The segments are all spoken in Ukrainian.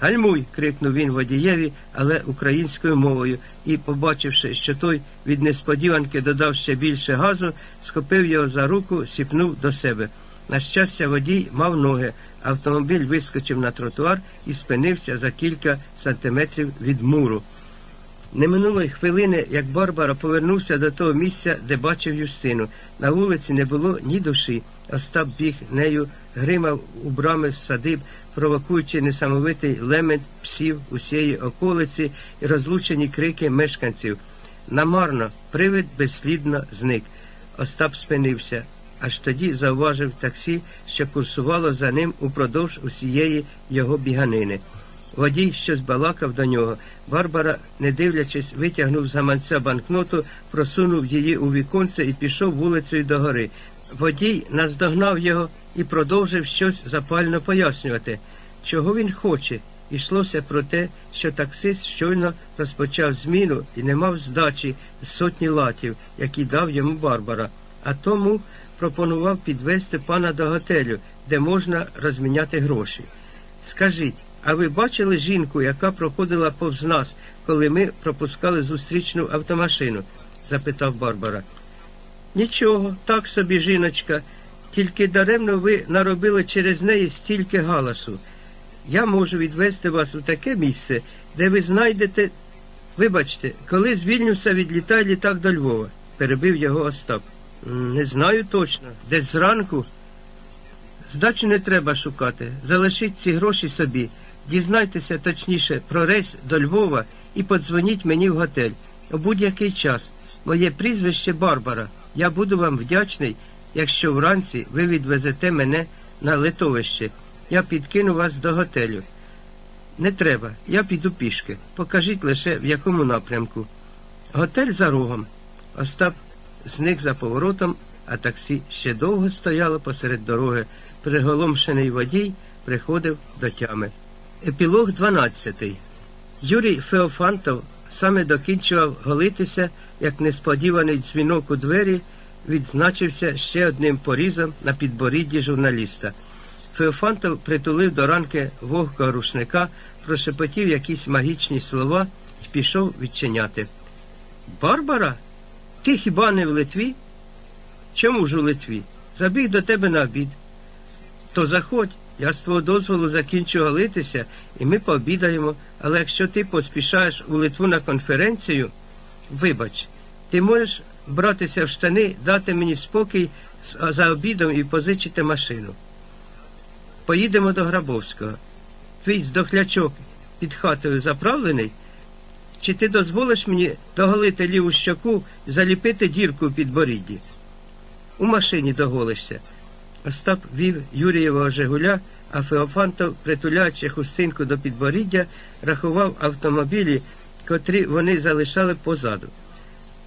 Гальмуй. крикнув він водієві, але українською мовою, і, побачивши, що той від несподіванки додав ще більше газу, схопив його за руку, сіпнув до себе. На щастя, водій мав ноги. Автомобіль вискочив на тротуар і спинився за кілька сантиметрів від муру. Не минулої хвилини, як Барбара повернувся до того місця, де бачив Юстину. На вулиці не було ні душі. Остап біг нею, гримав у брами садиб, провокуючи несамовитий лемент псів усієї околиці і розлучені крики мешканців. Намарно, привид безслідно зник. Остап спинився. Аж тоді зауважив таксі, що курсувало за ним упродовж усієї його біганини. Водій щось балакав до нього. Барбара, не дивлячись, витягнув з гаманця банкноту, просунув її у віконце і пішов вулицею до гори. Водій наздогнав його і продовжив щось запально пояснювати, чого він хоче. Ішлося про те, що таксист щойно розпочав зміну і не мав здачі з сотні латів, які дав йому Барбара, а тому пропонував підвести пана до готелю, де можна розміняти гроші. Скажіть, а ви бачили жінку, яка проходила повз нас, коли ми пропускали зустрічну автомашину? запитав Барбара. Нічого, так собі, жіночка, тільки даремно ви наробили через неї стільки галасу. Я можу відвести вас у таке місце, де ви знайдете. Вибачте, коли з Вільнюса відлітає літак до Львова, перебив його Остап. Не знаю точно. Десь зранку. Здачу не треба шукати. Залишіть ці гроші собі. Дізнайтеся точніше про рейс до Львова і подзвоніть мені в готель у будь-який час. Моє прізвище Барбара. Я буду вам вдячний, якщо вранці ви відвезете мене на литовище. Я підкину вас до готелю. Не треба, я піду пішки. Покажіть лише в якому напрямку. Готель за рогом. Остап зник за поворотом, а таксі ще довго стояло посеред дороги. Приголомшений водій приходив до тями. Епілог 12. Юрій Феофантов саме докінчував голитися, як несподіваний дзвінок у двері відзначився ще одним порізом на підборідді журналіста. Феофантов притулив до ранки вогкого рушника, прошепотів якісь магічні слова і пішов відчиняти. Барбара? Ти хіба не в Литві? Чому ж у Литві? Забіг до тебе на обід. То заходь, я з твого дозволу закінчу голитися, і ми пообідаємо, але якщо ти поспішаєш у Литву на конференцію, вибач, ти можеш братися в штани, дати мені спокій за обідом і позичити машину. Поїдемо до Грабовського. Твій здохлячок під хатою заправлений. Чи ти дозволиш мені доголити ліву щоку заліпити дірку у підборідді? У машині доголишся. Остап вів Юрієвого Жигуля, а Феофантов, притуляючи хустинку до підборіддя, рахував автомобілі, котрі вони залишали позаду.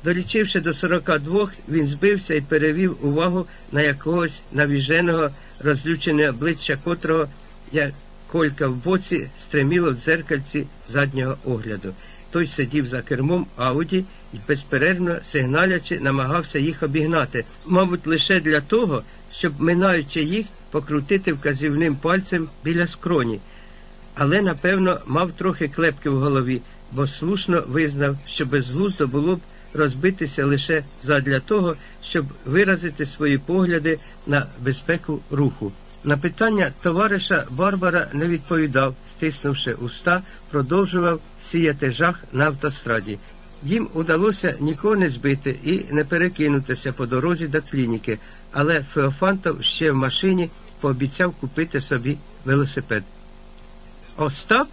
Долічивши до 42, він збився і перевів увагу на якогось навіженого, розлючене обличчя котрого, як колька в боці, стреміло в дзеркальці заднього огляду. Той сидів за кермом Ауді і безперервно сигналячи намагався їх обігнати, мабуть, лише для того, щоб, минаючи їх, покрутити вказівним пальцем біля скроні. Але, напевно, мав трохи клепки в голові, бо слушно визнав, що безглуздо було б розбитися лише задля того, щоб виразити свої погляди на безпеку руху. На питання товариша Барбара не відповідав, стиснувши уста, продовжував сіяти жах на автостраді. Їм удалося нікого не збити і не перекинутися по дорозі до клініки, але Феофантов ще в машині пообіцяв купити собі велосипед. Остап?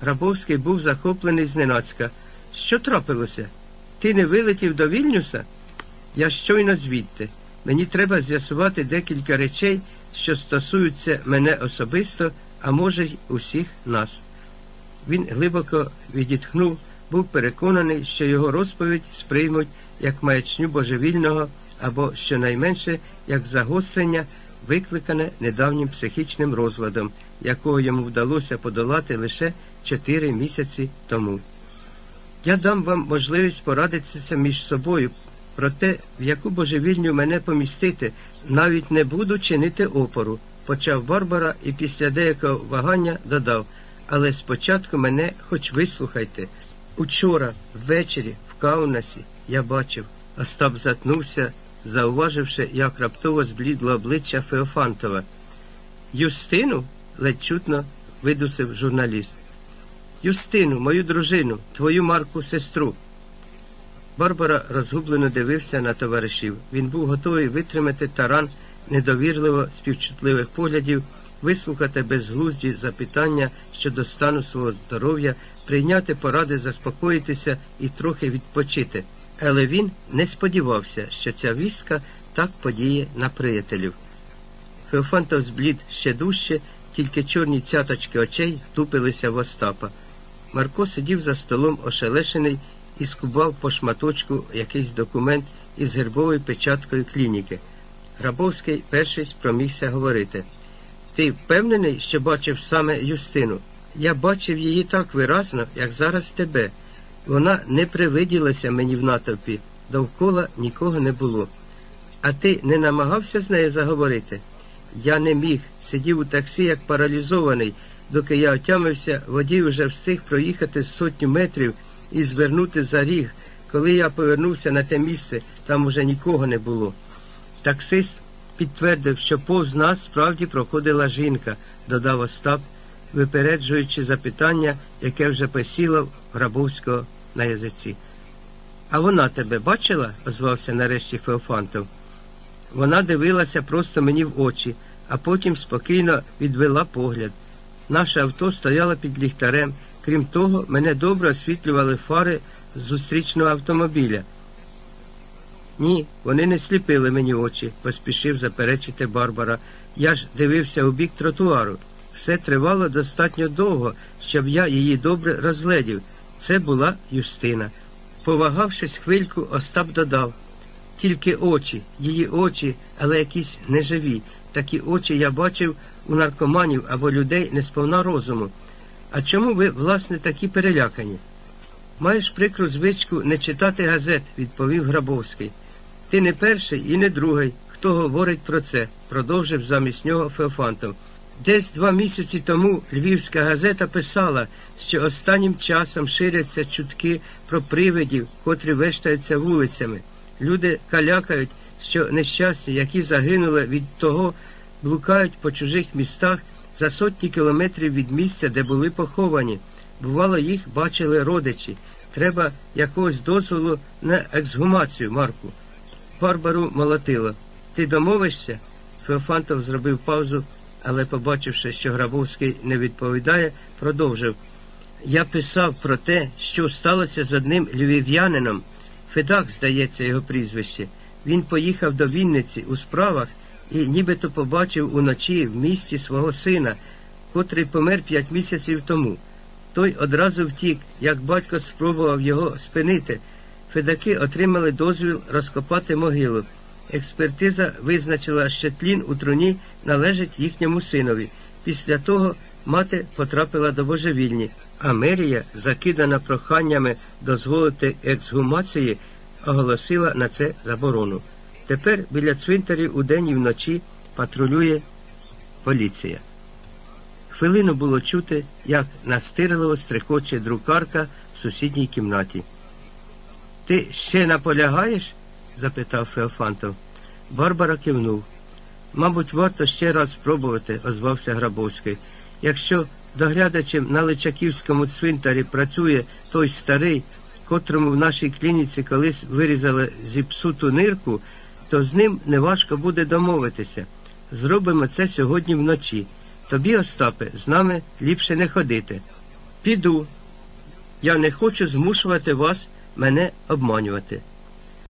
Грабовський був захоплений зненацька. Що трапилося? Ти не вилетів до Вільнюса? Я щойно звідти. Мені треба з'ясувати декілька речей, що стосуються мене особисто, а може й усіх нас. Він глибоко відітхнув, був переконаний, що його розповідь сприймуть як маячню божевільного або, щонайменше, як загострення, викликане недавнім психічним розладом, якого йому вдалося подолати лише чотири місяці тому. Я дам вам можливість порадитися між собою про те, в яку божевільню мене помістити, навіть не буду чинити опору, почав Барбара і після деякого вагання додав але спочатку мене хоч вислухайте. Учора, ввечері, в Каунасі, я бачив. Остап затнувся, зауваживши, як раптово зблідло обличчя Феофантова. Юстину? ледь чутно видусив журналіст. Юстину, мою дружину, твою Марку сестру. Барбара розгублено дивився на товаришів. Він був готовий витримати таран недовірливо співчутливих поглядів, вислухати безглузді запитання щодо стану свого здоров'я, прийняти поради, заспокоїтися і трохи відпочити. Але він не сподівався, що ця вістка так подіє на приятелів. Феофантов зблід ще дужче, тільки чорні цяточки очей тупилися в Остапа. Марко сидів за столом ошелешений і скубав по шматочку якийсь документ із гербовою печаткою клініки. Грабовський перший спромігся говорити. Ти впевнений, що бачив саме Юстину? Я бачив її так виразно, як зараз тебе. Вона не привиділася мені в натовпі, довкола нікого не було. А ти не намагався з нею заговорити? Я не міг, сидів у таксі, як паралізований, доки я отямився, водій уже встиг проїхати сотню метрів і звернути за ріг. Коли я повернувся на те місце, там уже нікого не було. Таксист підтвердив, що повз нас справді проходила жінка, додав Остап, випереджуючи запитання, яке вже посіло Грабовського на язиці. А вона тебе бачила? озвався нарешті Феофантов. Вона дивилася просто мені в очі, а потім спокійно відвела погляд. Наше авто стояло під ліхтарем. Крім того, мене добре освітлювали фари зустрічного автомобіля. Ні, вони не сліпили мені очі, поспішив заперечити Барбара. Я ж дивився у бік тротуару. Все тривало достатньо довго, щоб я її добре розгледів. Це була Юстина. Повагавшись хвильку, Остап додав тільки очі, її очі, але якісь неживі. Такі очі я бачив у наркоманів або людей несповна розуму. А чому ви, власне, такі перелякані? Маєш прикру звичку не читати газет, відповів Грабовський. Ти не перший і не другий, хто говорить про це, продовжив замість нього Феофантов. Десь два місяці тому львівська газета писала, що останнім часом ширяться чутки про привидів, котрі вештаються вулицями. Люди калякають, що нещасті, які загинули від того, блукають по чужих містах за сотні кілометрів від місця, де були поховані. Бувало, їх бачили родичі. Треба якогось дозволу на ексгумацію, Марку. Барбару молотило. Ти домовишся? Феофантов зробив паузу, але, побачивши, що Грабовський не відповідає, продовжив. Я писав про те, що сталося з одним львів'янином. Федак, здається, його прізвище. Він поїхав до Вінниці у справах і нібито побачив уночі в місті свого сина, котрий помер п'ять місяців тому. Той одразу втік, як батько спробував його спинити. Федаки отримали дозвіл розкопати могилу. Експертиза визначила, що тлін у труні належить їхньому синові. Після того мати потрапила до божевільні, а мерія, закидана проханнями дозволити ексгумації, оголосила на це заборону. Тепер біля цвинтарів удень і вночі патрулює поліція. Хвилину було чути, як настирливо стрикоче друкарка в сусідній кімнаті. Ти ще наполягаєш? запитав Феофантов. Барбара кивнув. Мабуть, варто ще раз спробувати, озвався Грабовський. Якщо доглядачем на Личаківському цвинтарі працює той старий, котрому в нашій клініці колись вирізали зіпсуту нирку, то з ним неважко буде домовитися. Зробимо це сьогодні вночі. Тобі, Остапе, з нами ліпше не ходити. Піду. Я не хочу змушувати вас мене обманювати.